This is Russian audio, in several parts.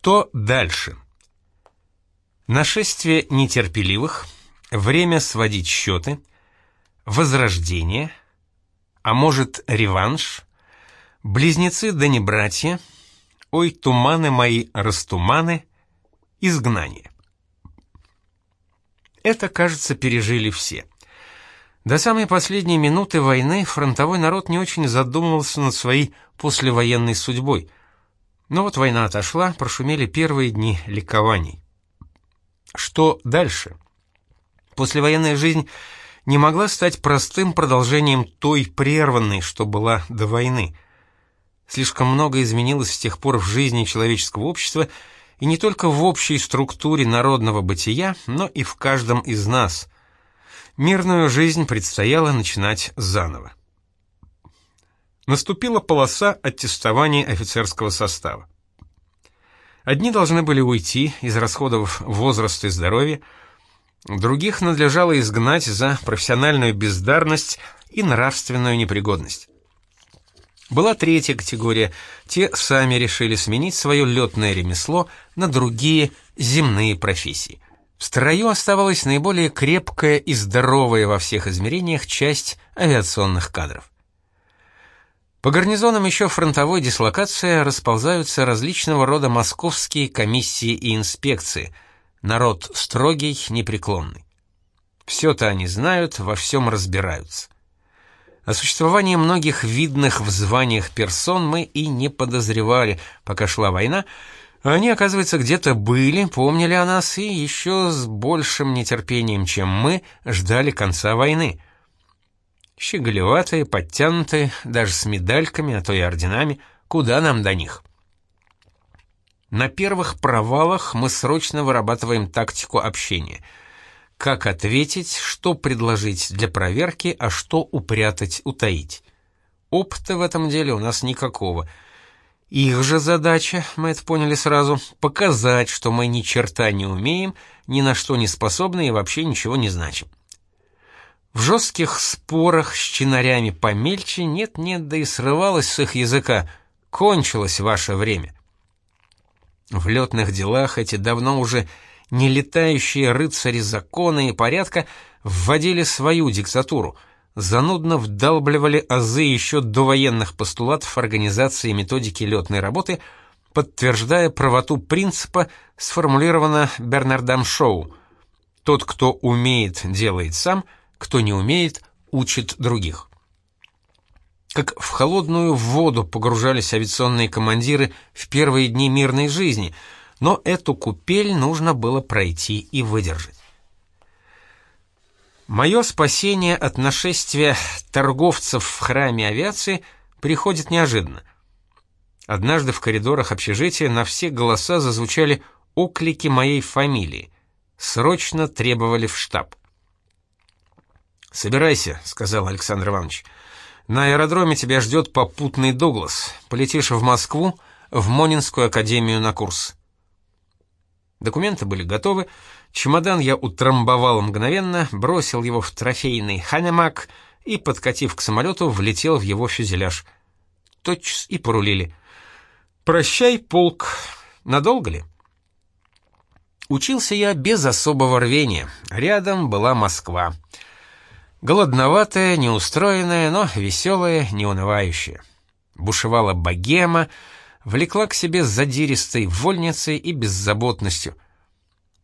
Что дальше? Нашествие нетерпеливых, время сводить счеты, возрождение, а может реванш, близнецы да не братья, ой, туманы мои, растуманы, изгнание. Это, кажется, пережили все. До самой последней минуты войны фронтовой народ не очень задумывался над своей послевоенной судьбой – но вот война отошла, прошумели первые дни ликований. Что дальше? Послевоенная жизнь не могла стать простым продолжением той прерванной, что была до войны. Слишком много изменилось с тех пор в жизни человеческого общества, и не только в общей структуре народного бытия, но и в каждом из нас. Мирную жизнь предстояло начинать заново наступила полоса аттестования офицерского состава. Одни должны были уйти, израсходовав возраст и здоровье, других надлежало изгнать за профессиональную бездарность и нравственную непригодность. Была третья категория, те сами решили сменить свое летное ремесло на другие земные профессии. В строю оставалась наиболее крепкая и здоровая во всех измерениях часть авиационных кадров. По гарнизонам еще фронтовой дислокации расползаются различного рода московские комиссии и инспекции. Народ строгий, непреклонный. Все-то они знают, во всем разбираются. О существовании многих видных в званиях персон мы и не подозревали, пока шла война, они, оказывается, где-то были, помнили о нас и еще с большим нетерпением, чем мы, ждали конца войны — Щеголеватые, подтянутые, даже с медальками, а то и орденами. Куда нам до них? На первых провалах мы срочно вырабатываем тактику общения. Как ответить, что предложить для проверки, а что упрятать, утаить. Опыта в этом деле у нас никакого. Их же задача, мы это поняли сразу, показать, что мы ни черта не умеем, ни на что не способны и вообще ничего не значим. В жестких спорах с чинарями помельче нет-нет, да и срывалось с их языка «кончилось ваше время». В летных делах эти давно уже не летающие рыцари закона и порядка вводили свою диктатуру, занудно вдалбливали азы еще до военных постулатов организации методики летной работы, подтверждая правоту принципа, сформулировано Бернардом Шоу «Тот, кто умеет, делает сам», кто не умеет, учит других. Как в холодную воду погружались авиационные командиры в первые дни мирной жизни, но эту купель нужно было пройти и выдержать. Мое спасение от нашествия торговцев в храме авиации приходит неожиданно. Однажды в коридорах общежития на все голоса зазвучали оклики моей фамилии. Срочно требовали в штаб. «Собирайся», — сказал Александр Иванович. «На аэродроме тебя ждет попутный Дуглас. Полетишь в Москву, в Монинскую академию на курс». Документы были готовы, чемодан я утрамбовал мгновенно, бросил его в трофейный ханемак и, подкатив к самолету, влетел в его фюзеляж. Тотчас и порулили. «Прощай, полк. Надолго ли?» Учился я без особого рвения. Рядом была Москва. «Москва». Голодноватая, неустроенная, но веселая, неунывающая. Бушевала богема, влекла к себе задиристой вольницей и беззаботностью.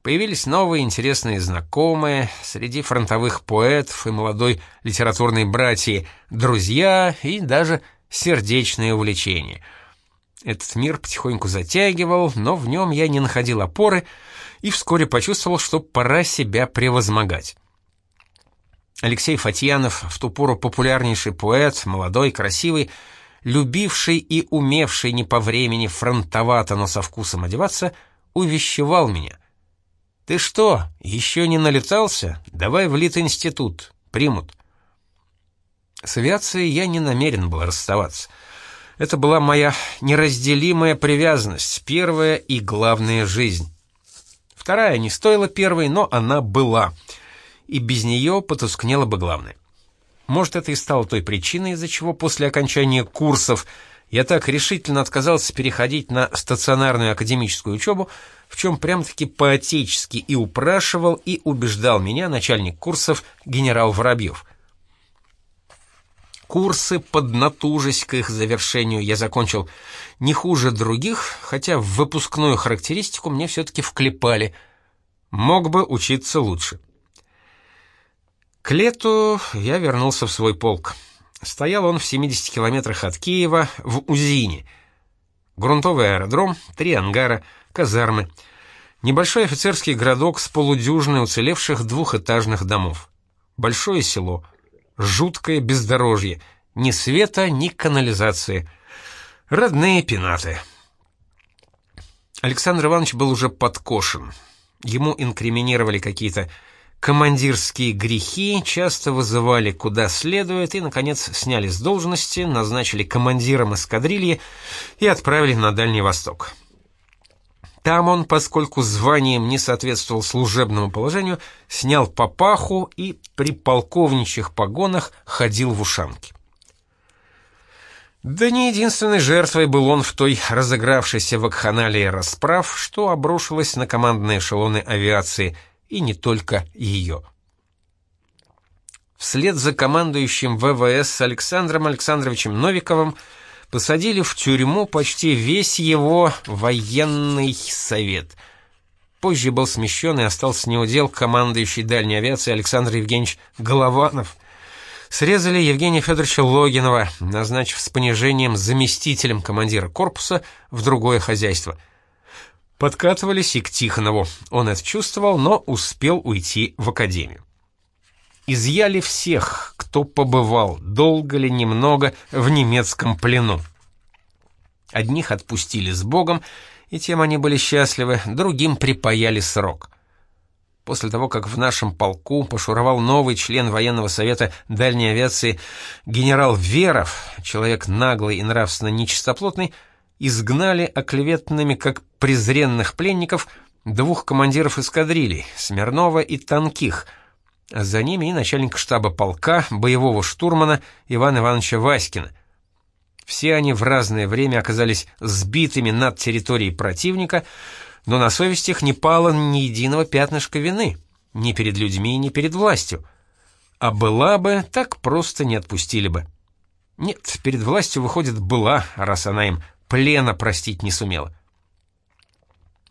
Появились новые интересные знакомые, среди фронтовых поэтов и молодой литературной братьи, друзья и даже сердечные увлечения. Этот мир потихоньку затягивал, но в нем я не находил опоры и вскоре почувствовал, что пора себя превозмогать. Алексей Фатьянов, в ту пору популярнейший поэт, молодой, красивый, любивший и умевший не по времени фронтовато, но со вкусом одеваться, увещевал меня. «Ты что, еще не налетался? Давай в Лит-институт, примут». С авиацией я не намерен был расставаться. Это была моя неразделимая привязанность, первая и главная жизнь. Вторая не стоила первой, но она была — и без нее потускнело бы главное. Может, это и стало той причиной, из-за чего после окончания курсов Я так решительно отказался переходить на стационарную академическую учебу, в чем прям-таки поотечески и упрашивал, и убеждал меня начальник курсов генерал Воробьев. Курсы, поднатужись к их завершению, я закончил не хуже других, хотя в выпускную характеристику мне все-таки вклепали. Мог бы учиться лучше. К лету я вернулся в свой полк. Стоял он в 70 километрах от Киева, в Узине. Грунтовый аэродром, три ангара, казармы. Небольшой офицерский городок с полудюжиной уцелевших двухэтажных домов. Большое село. Жуткое бездорожье. Ни света, ни канализации. Родные пенаты. Александр Иванович был уже подкошен. Ему инкриминировали какие-то командирские грехи, часто вызывали куда следует и, наконец, сняли с должности, назначили командиром эскадрильи и отправили на Дальний Восток. Там он, поскольку званием не соответствовал служебному положению, снял папаху и при полковничьих погонах ходил в ушанке. Да не единственной жертвой был он в той разыгравшейся вакханалии расправ, что обрушилось на командные эшелоны авиации, и не только ее. Вслед за командующим ВВС Александром Александровичем Новиковым посадили в тюрьму почти весь его военный совет. Позже был смещен и остался неудел командующий дальней авиации Александр Евгеньевич Голованов. Срезали Евгения Федоровича Логинова, назначив с понижением заместителем командира корпуса в другое хозяйство. Подкатывались и к Тихонову. Он это чувствовал, но успел уйти в академию. Изъяли всех, кто побывал, долго ли, немного, в немецком плену. Одних отпустили с Богом, и тем они были счастливы, другим припаяли срок. После того, как в нашем полку пошуровал новый член военного совета дальней авиации генерал Веров, человек наглый и нравственно нечистоплотный, изгнали оклеветными как презренных пленников двух командиров эскадрилей, Смирнова и Танких — а за ними и начальник штаба полка, боевого штурмана Ивана Ивановича Васькина. Все они в разное время оказались сбитыми над территорией противника, но на совести их не пало ни единого пятнышка вины, ни перед людьми, ни перед властью. А была бы, так просто не отпустили бы. Нет, перед властью, выходит, была, раз она им плена простить не сумела.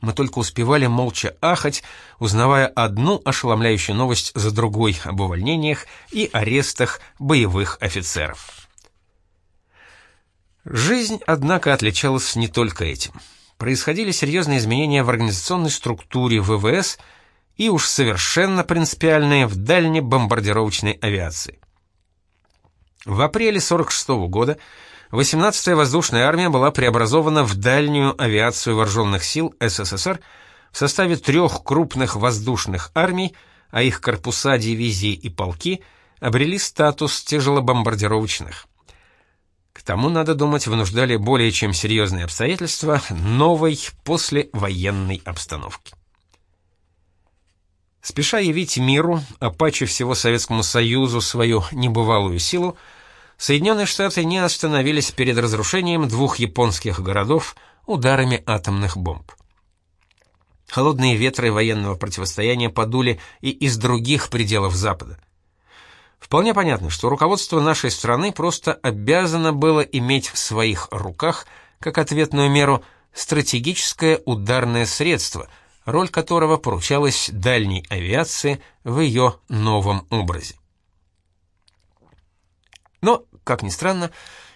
Мы только успевали молча ахать, узнавая одну ошеломляющую новость за другой об увольнениях и арестах боевых офицеров. Жизнь, однако, отличалась не только этим. Происходили серьезные изменения в организационной структуре ВВС и уж совершенно принципиальные в дальней бомбардировочной авиации. В апреле 46 -го года 18-я воздушная армия была преобразована в дальнюю авиацию вооруженных сил СССР в составе трех крупных воздушных армий, а их корпуса, дивизии и полки обрели статус тяжелобомбардировочных. К тому, надо думать, вынуждали более чем серьезные обстоятельства новой послевоенной обстановки. Спеша явить миру, а паче всего Советскому Союзу свою небывалую силу, Соединенные Штаты не остановились перед разрушением двух японских городов ударами атомных бомб. Холодные ветры военного противостояния подули и из других пределов Запада. Вполне понятно, что руководство нашей страны просто обязано было иметь в своих руках, как ответную меру, стратегическое ударное средство, роль которого поручалась дальней авиации в ее новом образе. Но, как ни странно,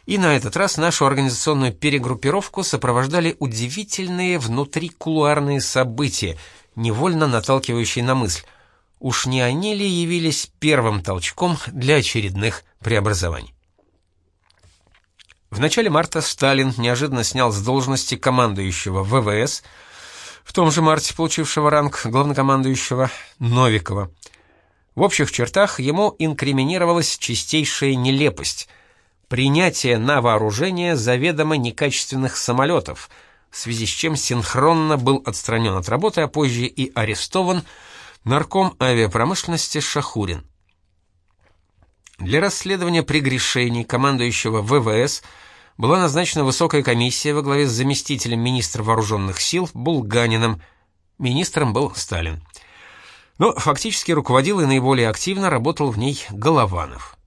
и на этот раз нашу организационную перегруппировку сопровождали удивительные внутрикулуарные события, невольно наталкивающие на мысль, уж не они ли явились первым толчком для очередных преобразований. В начале марта Сталин неожиданно снял с должности командующего ВВС, в том же марте получившего ранг главнокомандующего Новикова. В общих чертах ему инкриминировалась чистейшая нелепость — принятие на вооружение заведомо некачественных самолетов, в связи с чем синхронно был отстранен от работы, а позже и арестован нарком авиапромышленности Шахурин. Для расследования прегрешений командующего ВВС была назначена высокая комиссия во главе с заместителем министра вооруженных сил Булганиным. Министром был Сталин. Но фактически руководил и наиболее активно работал в ней Голованов.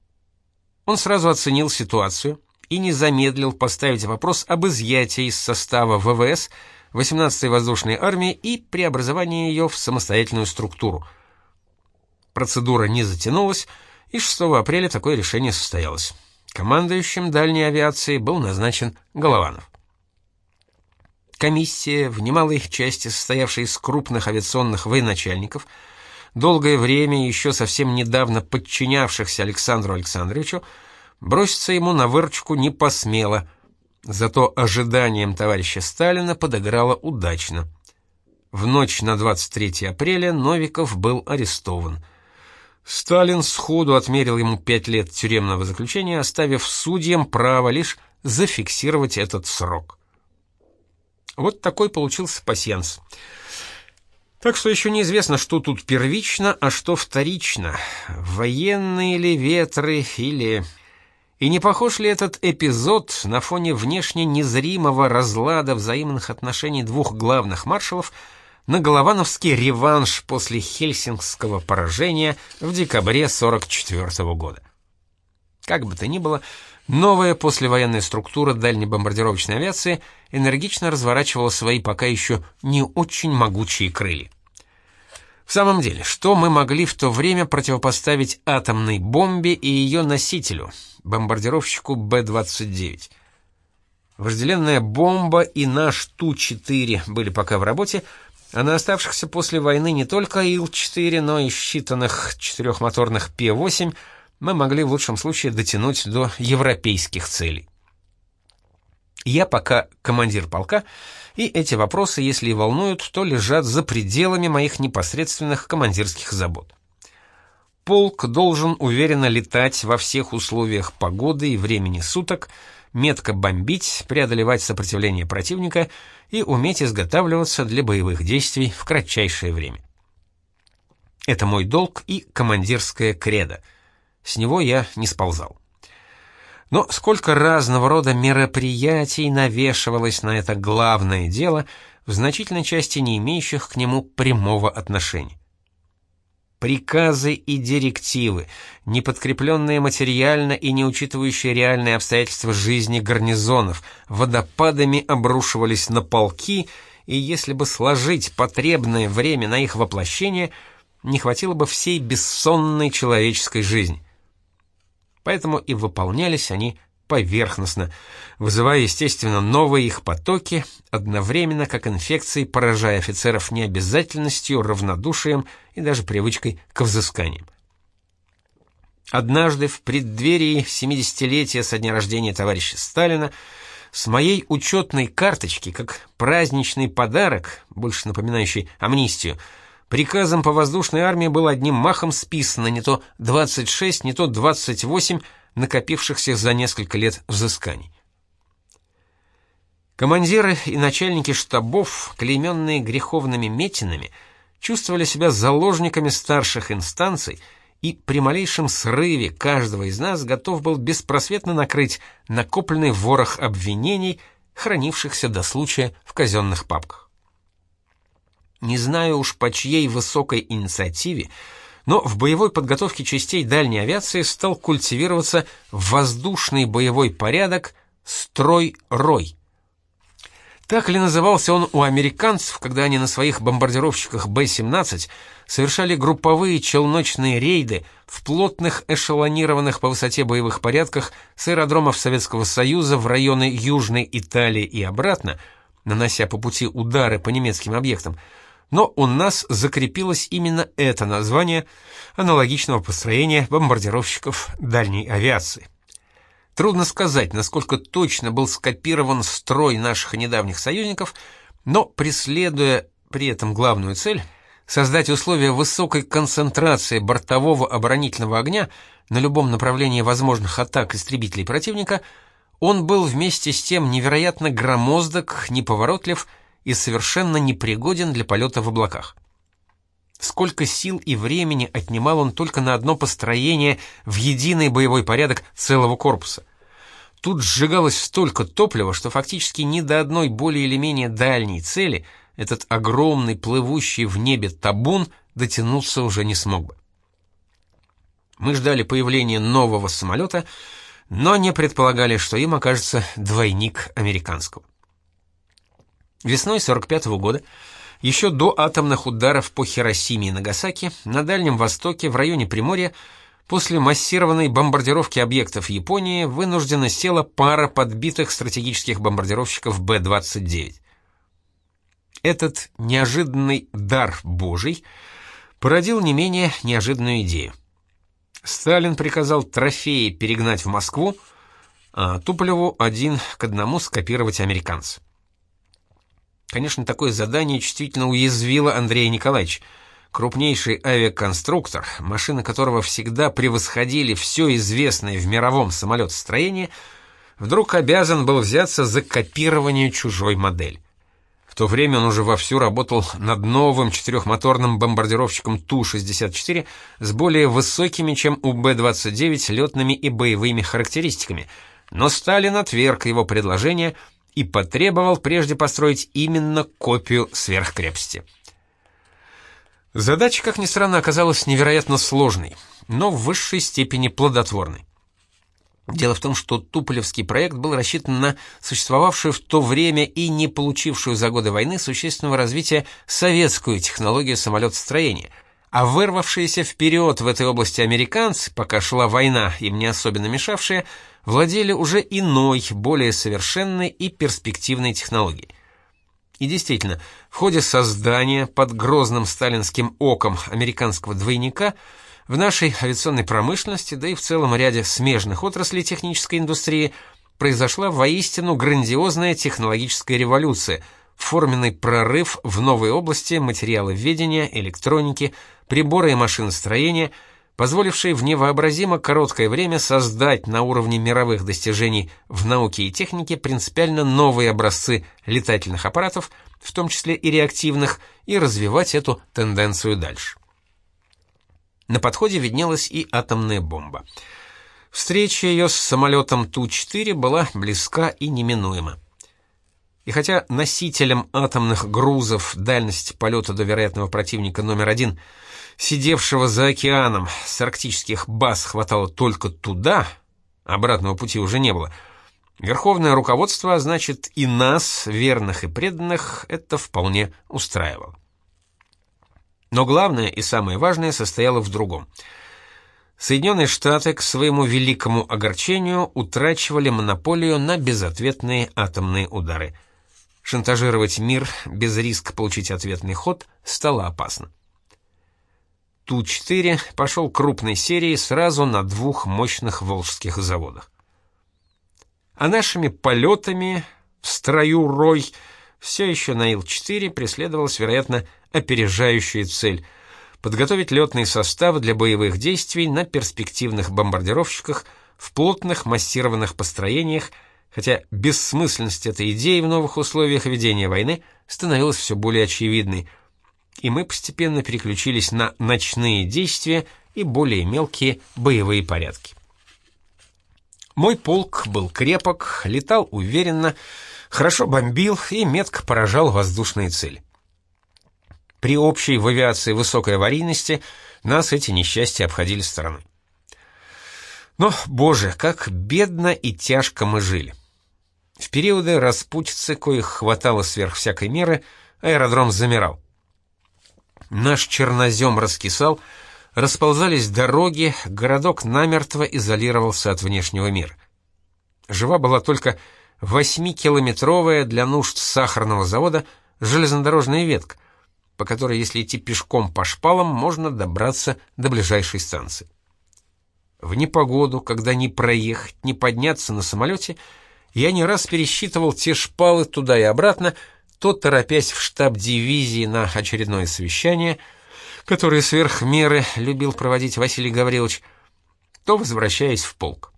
Он сразу оценил ситуацию и не замедлил поставить вопрос об изъятии из состава ВВС 18-й воздушной армии и преобразовании ее в самостоятельную структуру. Процедура не затянулась, и 6 апреля такое решение состоялось. Командующим дальней авиации был назначен Голованов. Комиссия, в немалой части состоявшая из крупных авиационных военачальников, долгое время еще совсем недавно подчинявшихся Александру Александровичу, броситься ему на выручку не посмела, зато ожиданиям товарища Сталина подыграла удачно. В ночь на 23 апреля Новиков был арестован – Сталин сходу отмерил ему пять лет тюремного заключения, оставив судьям право лишь зафиксировать этот срок. Вот такой получился пасьянс. Так что еще неизвестно, что тут первично, а что вторично. Военные ли ветры или... И не похож ли этот эпизод на фоне внешне незримого разлада взаимных отношений двух главных маршалов – на Головановский реванш после хельсингского поражения в декабре 44 -го года. Как бы то ни было, новая послевоенная структура дальнебомбардировочной авиации энергично разворачивала свои пока еще не очень могучие крылья. В самом деле, что мы могли в то время противопоставить атомной бомбе и ее носителю, бомбардировщику Б-29? Вожделенная бомба и наш Ту-4 были пока в работе, а на оставшихся после войны не только Ил-4, но и считанных четырехмоторных П-8 мы могли в лучшем случае дотянуть до европейских целей. Я пока командир полка, и эти вопросы, если и волнуют, то лежат за пределами моих непосредственных командирских забот. Полк должен уверенно летать во всех условиях погоды и времени суток, метко бомбить, преодолевать сопротивление противника и уметь изготавливаться для боевых действий в кратчайшее время. Это мой долг и командирская кредо. С него я не сползал. Но сколько разного рода мероприятий навешивалось на это главное дело, в значительной части не имеющих к нему прямого отношения. Приказы и директивы, не подкрепленные материально и не учитывающие реальные обстоятельства жизни гарнизонов, водопадами обрушивались на полки, и если бы сложить потребное время на их воплощение, не хватило бы всей бессонной человеческой жизни. Поэтому и выполнялись они поверхностно, вызывая, естественно, новые их потоки, одновременно как инфекции, поражая офицеров необязательностью, равнодушием и даже привычкой к взысканиям. Однажды в преддверии 70-летия со дня рождения товарища Сталина с моей учетной карточки, как праздничный подарок, больше напоминающий амнистию, приказом по воздушной армии было одним махом списано не то 26, не то 28 накопившихся за несколько лет взысканий. Командиры и начальники штабов, клейменные греховными метинами, чувствовали себя заложниками старших инстанций, и при малейшем срыве каждого из нас готов был беспросветно накрыть накопленный ворох обвинений, хранившихся до случая в казенных папках. Не знаю уж по чьей высокой инициативе, но в боевой подготовке частей дальней авиации стал культивироваться воздушный боевой порядок «Строй-Рой». Так ли назывался он у американцев, когда они на своих бомбардировщиках Б-17 совершали групповые челночные рейды в плотных эшелонированных по высоте боевых порядках с аэродромов Советского Союза в районы Южной Италии и обратно, нанося по пути удары по немецким объектам, но у нас закрепилось именно это название аналогичного построения бомбардировщиков дальней авиации. Трудно сказать, насколько точно был скопирован строй наших недавних союзников, но преследуя при этом главную цель создать условия высокой концентрации бортового оборонительного огня на любом направлении возможных атак истребителей противника, он был вместе с тем невероятно громоздок, неповоротлив и совершенно непригоден для полета в облаках. Сколько сил и времени отнимал он только на одно построение в единый боевой порядок целого корпуса. Тут сжигалось столько топлива, что фактически ни до одной более или менее дальней цели этот огромный плывущий в небе табун дотянуться уже не смог бы. Мы ждали появления нового самолета, но не предполагали, что им окажется двойник американского. Весной 45 -го года, еще до атомных ударов по Хиросиме и Нагасаки, на Дальнем Востоке, в районе Приморья, после массированной бомбардировки объектов Японии вынуждена села пара подбитых стратегических бомбардировщиков Б-29. Этот неожиданный дар Божий породил не менее неожиданную идею. Сталин приказал трофеи перегнать в Москву, а Туполеву один к одному скопировать американца. Конечно, такое задание чувствительно уязвило Андрея Николаевича, крупнейший авиаконструктор, машины которого всегда превосходили все известное в мировом самолетостроении, вдруг обязан был взяться за копирование чужой модели. В то время он уже вовсю работал над новым четырехмоторным бомбардировщиком Ту-64 с более высокими, чем у Б-29, летными и боевыми характеристиками, но Сталин отверг его предложение и потребовал прежде построить именно копию сверхкрепости. Задача, как ни странно, оказалась невероятно сложной, но в высшей степени плодотворной. Дело в том, что Туполевский проект был рассчитан на существовавшую в то время и не получившую за годы войны существенного развития советскую технологию самолетостроения, а вырвавшиеся вперед в этой области американцы, пока шла война, им не особенно мешавшие, владели уже иной, более совершенной и перспективной технологией. И действительно, в ходе создания под грозным сталинским оком американского двойника – в нашей авиационной промышленности, да и в целом ряде смежных отраслей технической индустрии произошла воистину грандиозная технологическая революция, форменный прорыв в новые области материаловедения, электроники, прибора и машиностроения, позволивший в невообразимо короткое время создать на уровне мировых достижений в науке и технике принципиально новые образцы летательных аппаратов, в том числе и реактивных, и развивать эту тенденцию дальше. На подходе виднелась и атомная бомба. Встреча ее с самолетом Ту-4 была близка и неминуема. И хотя носителям атомных грузов дальность полета до вероятного противника номер один, сидевшего за океаном с арктических баз хватало только туда, обратного пути уже не было, верховное руководство, а значит и нас, верных и преданных, это вполне устраивало. Но главное и самое важное состояло в другом. Соединенные Штаты к своему великому огорчению утрачивали монополию на безответные атомные удары. Шантажировать мир без риска получить ответный ход стало опасно. Ту-4 пошел крупной серией сразу на двух мощных волжских заводах. А нашими полетами в строю «Рой» все еще на Ил-4 преследовалась, вероятно, опережающая цель — подготовить летный состав для боевых действий на перспективных бомбардировщиках в плотных массированных построениях, хотя бессмысленность этой идеи в новых условиях ведения войны становилась все более очевидной, и мы постепенно переключились на ночные действия и более мелкие боевые порядки. Мой полк был крепок, летал уверенно, хорошо бомбил и метко поражал воздушные цели. При общей в авиации высокой аварийности нас эти несчастья обходили стороной. Но, боже, как бедно и тяжко мы жили. В периоды распутицы, коих хватало сверх всякой меры, аэродром замирал. Наш чернозем раскисал, расползались дороги, городок намертво изолировался от внешнего мира. Жива была только Восьмикилометровая для нужд сахарного завода железнодорожная ветка, по которой, если идти пешком по шпалам, можно добраться до ближайшей станции. В непогоду, когда ни проехать, ни подняться на самолете, я не раз пересчитывал те шпалы туда и обратно, то торопясь в штаб дивизии на очередное совещание, которое сверх меры любил проводить Василий Гаврилович, то возвращаясь в полк.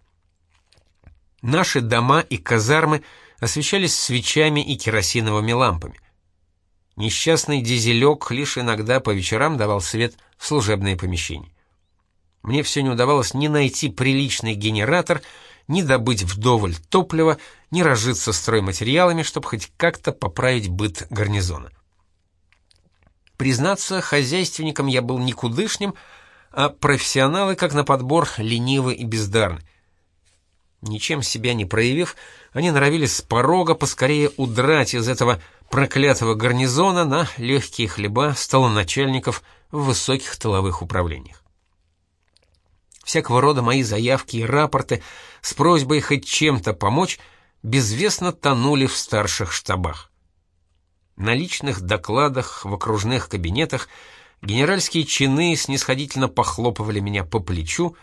Наши дома и казармы освещались свечами и керосиновыми лампами. Несчастный дизелек лишь иногда по вечерам давал свет в служебные помещения. Мне все не удавалось ни найти приличный генератор, ни добыть вдоволь топлива, ни разжиться стройматериалами, чтобы хоть как-то поправить быт гарнизона. Признаться, хозяйственником я был никудышним, а профессионалы, как на подбор, ленивы и бездарны. Ничем себя не проявив, они норовились с порога поскорее удрать из этого проклятого гарнизона на легкие хлеба столоначальников в высоких тыловых управлениях. Всякого рода мои заявки и рапорты с просьбой хоть чем-то помочь безвестно тонули в старших штабах. На личных докладах в окружных кабинетах генеральские чины снисходительно похлопывали меня по плечу,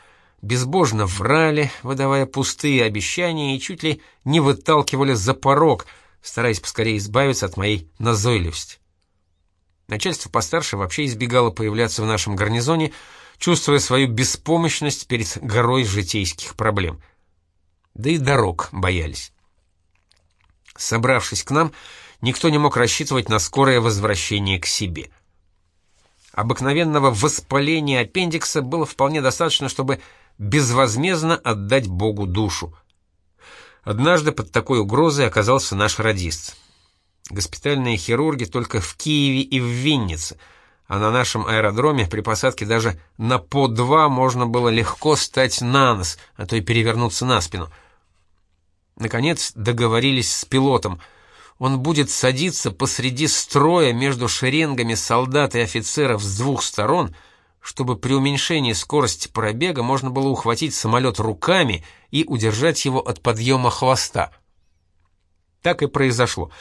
безбожно врали, выдавая пустые обещания и чуть ли не выталкивали за порог, стараясь поскорее избавиться от моей назойливости. Начальство постарше вообще избегало появляться в нашем гарнизоне, чувствуя свою беспомощность перед горой житейских проблем. Да и дорог боялись. Собравшись к нам, никто не мог рассчитывать на скорое возвращение к себе. Обыкновенного воспаления аппендикса было вполне достаточно, чтобы безвозмездно отдать Богу душу. Однажды под такой угрозой оказался наш радист. Госпитальные хирурги только в Киеве и в Виннице — а на нашем аэродроме при посадке даже на по два можно было легко стать на нос, а то и перевернуться на спину. Наконец договорились с пилотом. Он будет садиться посреди строя между шеренгами солдат и офицеров с двух сторон, чтобы при уменьшении скорости пробега можно было ухватить самолет руками и удержать его от подъема хвоста. Так и произошло.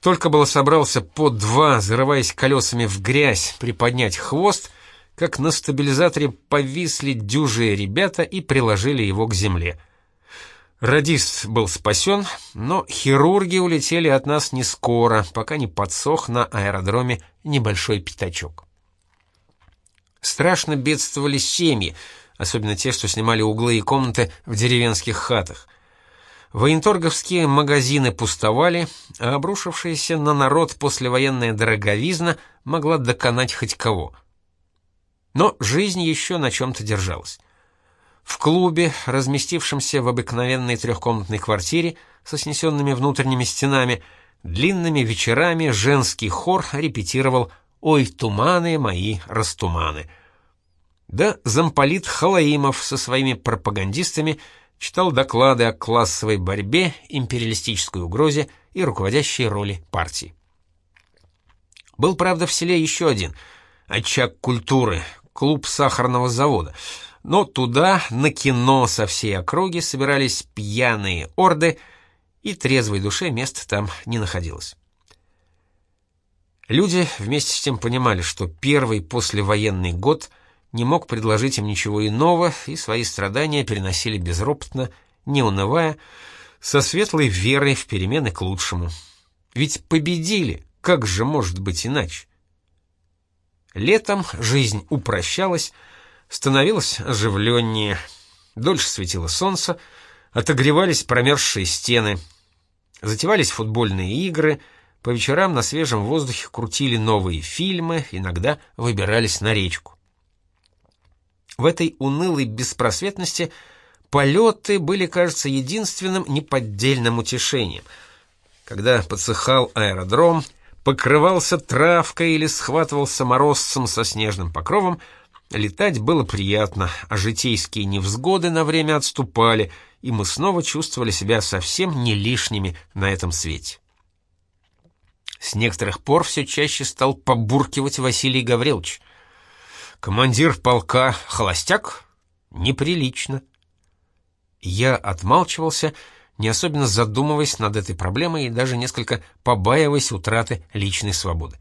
Только было собрался по два, зарываясь колесами в грязь, приподнять хвост, как на стабилизаторе повисли дюжие ребята и приложили его к земле. Радист был спасен, но хирурги улетели от нас не скоро, пока не подсох на аэродроме небольшой пятачок. Страшно бедствовали семьи, особенно те, что снимали углы и комнаты в деревенских хатах. Военторговские магазины пустовали, а обрушившаяся на народ послевоенная дороговизна могла доконать хоть кого. Но жизнь еще на чем-то держалась. В клубе, разместившемся в обыкновенной трехкомнатной квартире со снесенными внутренними стенами, длинными вечерами женский хор репетировал «Ой, туманы мои, растуманы». Да замполит Халаимов со своими пропагандистами – читал доклады о классовой борьбе, империалистической угрозе и руководящей роли партии. Был, правда, в селе еще один очаг культуры, клуб сахарного завода, но туда на кино со всей округи собирались пьяные орды, и трезвой душе места там не находилось. Люди вместе с тем понимали, что первый послевоенный год — не мог предложить им ничего иного, и свои страдания переносили безропотно, не унывая, со светлой верой в перемены к лучшему. Ведь победили, как же может быть иначе? Летом жизнь упрощалась, становилась оживленнее, дольше светило солнце, отогревались промерзшие стены, затевались футбольные игры, по вечерам на свежем воздухе крутили новые фильмы, иногда выбирались на речку. В этой унылой беспросветности полеты были, кажется, единственным неподдельным утешением. Когда подсыхал аэродром, покрывался травкой или схватывался морозцем со снежным покровом, летать было приятно, а житейские невзгоды на время отступали, и мы снова чувствовали себя совсем не лишними на этом свете. С некоторых пор все чаще стал побуркивать Василий Гаврилович — Командир полка холостяк? Неприлично. Я отмалчивался, не особенно задумываясь над этой проблемой и даже несколько побаиваясь утраты личной свободы.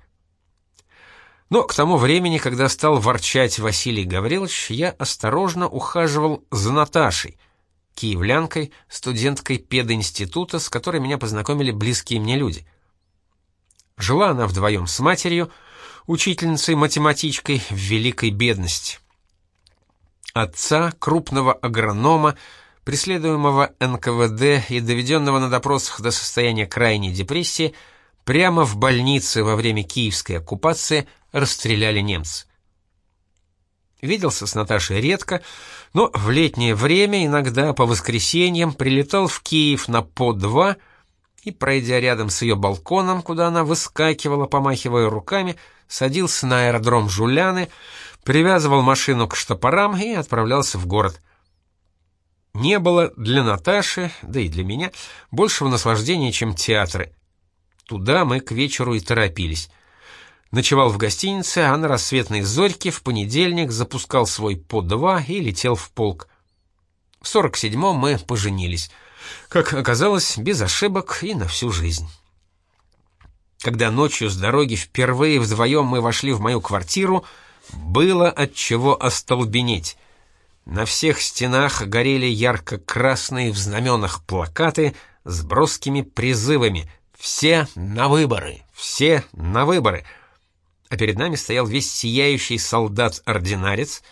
Но к тому времени, когда стал ворчать Василий Гаврилович, я осторожно ухаживал за Наташей, киевлянкой, студенткой пединститута, с которой меня познакомили близкие мне люди. Жила она вдвоем с матерью, учительницей-математичкой в великой бедности. Отца, крупного агронома, преследуемого НКВД и доведенного на допросах до состояния крайней депрессии, прямо в больнице во время киевской оккупации расстреляли немцы. Виделся с Наташей редко, но в летнее время иногда по воскресеньям прилетал в Киев на по-два и, пройдя рядом с ее балконом, куда она выскакивала, помахивая руками, садился на аэродром Жуляны, привязывал машину к штопорам и отправлялся в город. Не было для Наташи, да и для меня, большего наслаждения, чем театры. Туда мы к вечеру и торопились. Ночевал в гостинице, а на рассветной зорьке в понедельник запускал свой по-2 и летел в полк. В 47-м мы поженились. Как оказалось, без ошибок и на всю жизнь. Когда ночью с дороги впервые вдвоем мы вошли в мою квартиру, было от чего остолбенеть. На всех стенах горели ярко-красные в знаменах плакаты с броскими призывами «Все на выборы! Все на выборы!» А перед нами стоял весь сияющий солдат-ординарец.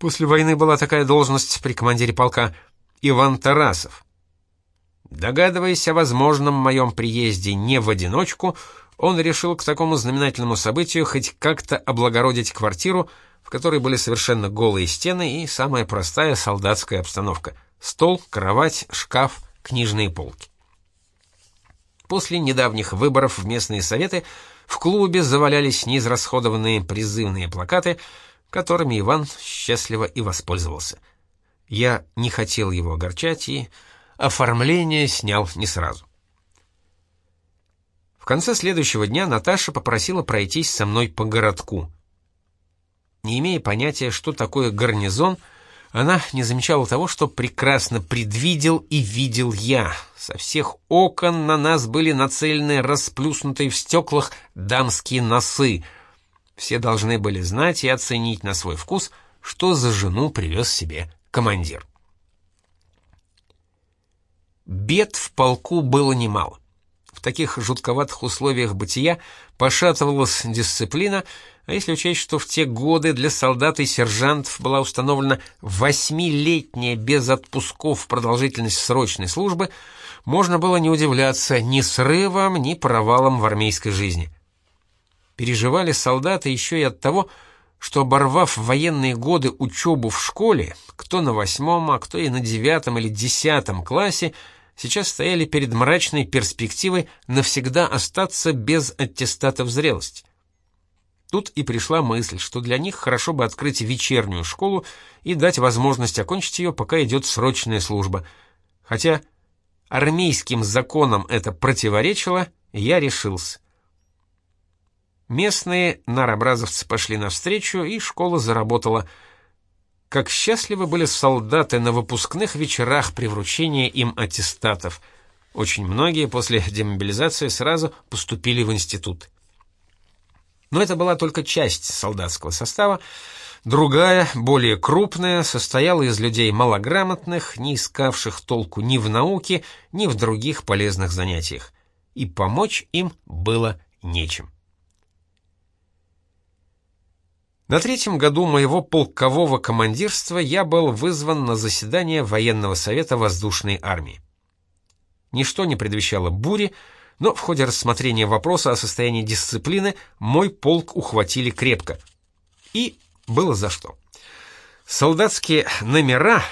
После войны была такая должность при командире полка Иван Тарасов. Догадываясь о возможном моем приезде не в одиночку, он решил к такому знаменательному событию хоть как-то облагородить квартиру, в которой были совершенно голые стены и самая простая солдатская обстановка — стол, кровать, шкаф, книжные полки. После недавних выборов в местные советы в клубе завалялись неизрасходованные призывные плакаты, которыми Иван счастливо и воспользовался. Я не хотел его огорчать и оформление снял не сразу. Конце следующего дня Наташа попросила пройтись со мной по городку. Не имея понятия, что такое гарнизон, она не замечала того, что прекрасно предвидел и видел я. Со всех окон на нас были нацелены расплюснутые в стеклах дамские носы. Все должны были знать и оценить на свой вкус, что за жену привез себе командир. Бед в полку было немало. В таких жутковатых условиях бытия пошатывалась дисциплина, а если учесть, что в те годы для солдат и сержантов была установлена восьмилетняя без отпусков продолжительность срочной службы, можно было не удивляться ни срывам, ни провалам в армейской жизни. Переживали солдаты еще и от того, что, оборвав военные годы учебу в школе, кто на восьмом, а кто и на девятом или десятом классе, сейчас стояли перед мрачной перспективой навсегда остаться без аттестатов зрелости. Тут и пришла мысль, что для них хорошо бы открыть вечернюю школу и дать возможность окончить ее, пока идет срочная служба. Хотя армейским законам это противоречило, я решился. Местные наробразовцы пошли навстречу, и школа заработала – как счастливы были солдаты на выпускных вечерах при вручении им аттестатов. Очень многие после демобилизации сразу поступили в институт. Но это была только часть солдатского состава. Другая, более крупная, состояла из людей малограмотных, не искавших толку ни в науке, ни в других полезных занятиях. И помочь им было нечем. На третьем году моего полкового командирства я был вызван на заседание военного совета воздушной армии. Ничто не предвещало бури, но в ходе рассмотрения вопроса о состоянии дисциплины мой полк ухватили крепко. И было за что. Солдатские номера,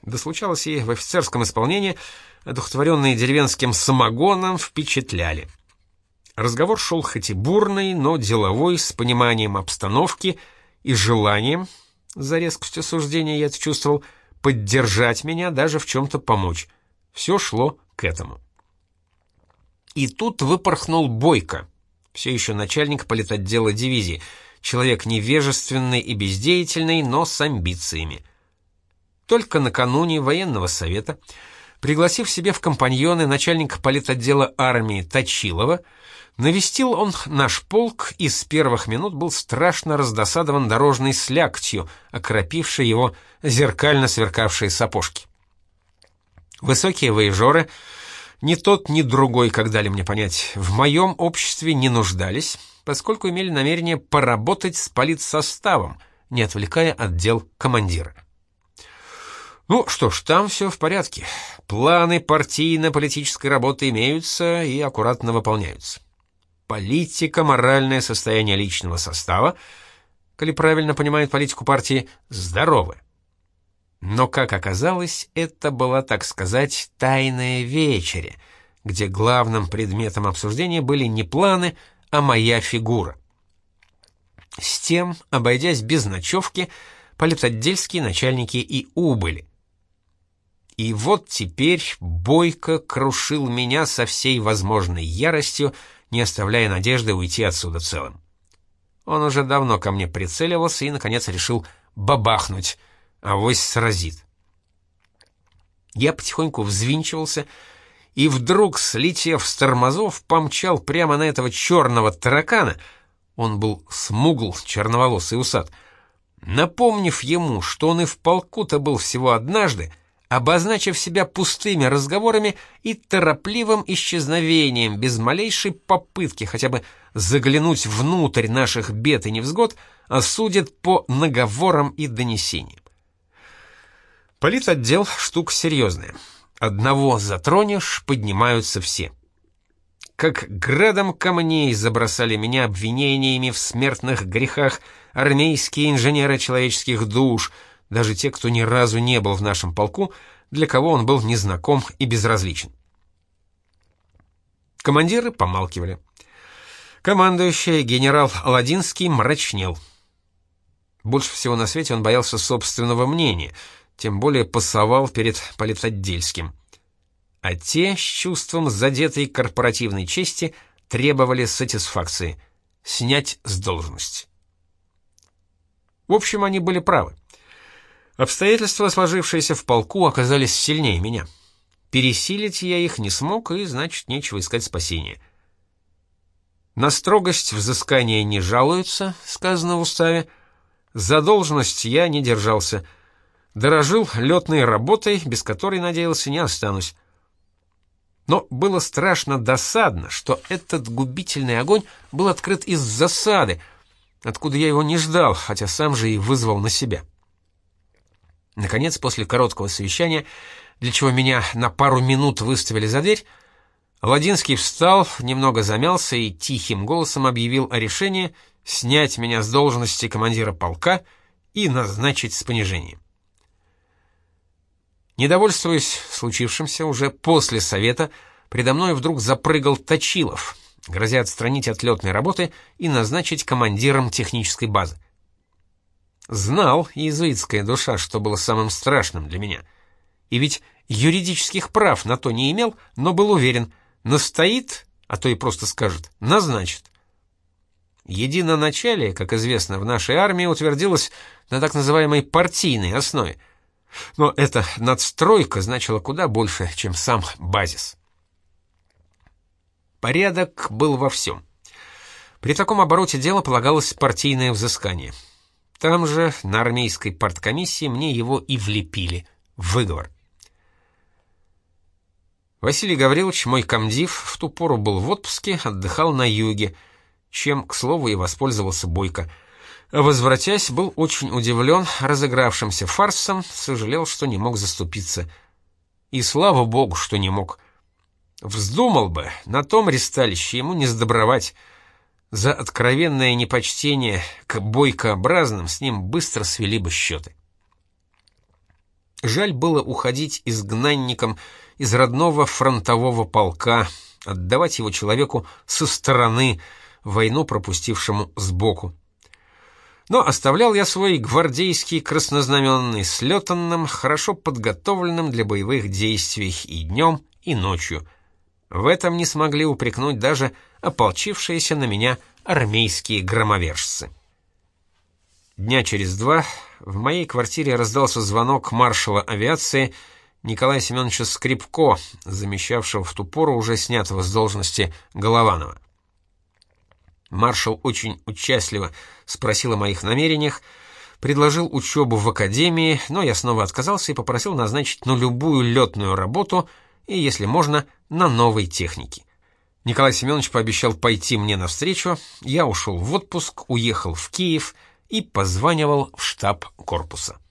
да случалось и в офицерском исполнении, одухотворенные деревенским самогоном, впечатляли. Разговор шел хоть и бурный, но деловой, с пониманием обстановки — и желанием, за резкостью суждения я это чувствовал, поддержать меня, даже в чем-то помочь. Все шло к этому. И тут выпорхнул Бойко, все еще начальник политотдела дивизии, человек невежественный и бездеятельный, но с амбициями. Только накануне военного совета, пригласив себе в компаньоны начальника политотдела армии Точилова, Навестил он наш полк и с первых минут был страшно раздосадован дорожной слякотью, окропившей его зеркально сверкавшие сапожки. Высокие воежоры, ни тот, ни другой, как дали мне понять, в моем обществе не нуждались, поскольку имели намерение поработать с политсоставом, не отвлекая отдел командира. Ну что ж, там все в порядке. Планы партийно-политической работы имеются и аккуратно выполняются политика, моральное состояние личного состава, коли правильно понимает политику партии, здоровы. Но, как оказалось, это была, так сказать, тайная вечеря, где главным предметом обсуждения были не планы, а моя фигура. С тем, обойдясь без ночевки, политотдельские начальники и убыли. И вот теперь Бойко крушил меня со всей возможной яростью, не оставляя надежды уйти отсюда целым. Он уже давно ко мне прицеливался и, наконец, решил бабахнуть, а авось сразит. Я потихоньку взвинчивался и вдруг, слетев с тормозов, помчал прямо на этого черного таракана, он был смугл, черноволосый усад, напомнив ему, что он и в полку-то был всего однажды, обозначив себя пустыми разговорами и торопливым исчезновением, без малейшей попытки хотя бы заглянуть внутрь наших бед и невзгод, осудит по наговорам и донесениям. Политотдел — штука серьезная. Одного затронешь, поднимаются все. Как градом камней забросали меня обвинениями в смертных грехах армейские инженеры человеческих душ — даже те, кто ни разу не был в нашем полку, для кого он был незнаком и безразличен. Командиры помалкивали. Командующий генерал Аладинский мрачнел. Больше всего на свете он боялся собственного мнения, тем более пасовал перед политотдельским. А те, с чувством задетой корпоративной чести, требовали сатисфакции — снять с должности. В общем, они были правы. Обстоятельства, сложившиеся в полку, оказались сильнее меня. Пересилить я их не смог, и, значит, нечего искать спасения. На строгость взыскания не жалуются, сказано в уставе. За должность я не держался. Дорожил летной работой, без которой, надеялся, не останусь. Но было страшно досадно, что этот губительный огонь был открыт из засады, откуда я его не ждал, хотя сам же и вызвал на себя. Наконец, после короткого совещания, для чего меня на пару минут выставили за дверь, Ладинский встал, немного замялся и тихим голосом объявил о решении снять меня с должности командира полка и назначить с понижением. Недовольствуясь случившимся, уже после совета предо мной вдруг запрыгал Точилов, грозя отстранить от летной работы и назначить командиром технической базы. Знал иезуитская душа, что было самым страшным для меня. И ведь юридических прав на то не имел, но был уверен, настоит, а то и просто скажет, назначит. Единоначалие, как известно, в нашей армии утвердилось на так называемой партийной основе. Но эта надстройка значила куда больше, чем сам базис. Порядок был во всем. При таком обороте дела полагалось партийное взыскание — там же, на армейской парткомиссии, мне его и влепили. Выговор. Василий Гаврилович, мой комдив, в ту пору был в отпуске, отдыхал на юге, чем, к слову, и воспользовался Бойко. Возвратясь, был очень удивлен разыгравшимся фарсом, сожалел, что не мог заступиться. И слава богу, что не мог. Вздумал бы, на том ресталище ему не сдобровать — за откровенное непочтение к бойкообразным с ним быстро свели бы счеты. Жаль было уходить изгнанником из родного фронтового полка, отдавать его человеку со стороны, войну пропустившему сбоку. Но оставлял я свой гвардейский краснознаменный слетанным, хорошо подготовленным для боевых действий и днем, и ночью. В этом не смогли упрекнуть даже ополчившиеся на меня армейские громовержцы. Дня через два в моей квартире раздался звонок маршала авиации Николая Семеновича Скрипко, замещавшего в ту пору уже снятого с должности Голованова. Маршал очень участливо спросил о моих намерениях, предложил учебу в академии, но я снова отказался и попросил назначить на любую летную работу и, если можно, на новой технике. Николай Семенович пообещал пойти мне навстречу, я ушел в отпуск, уехал в Киев и позванивал в штаб корпуса.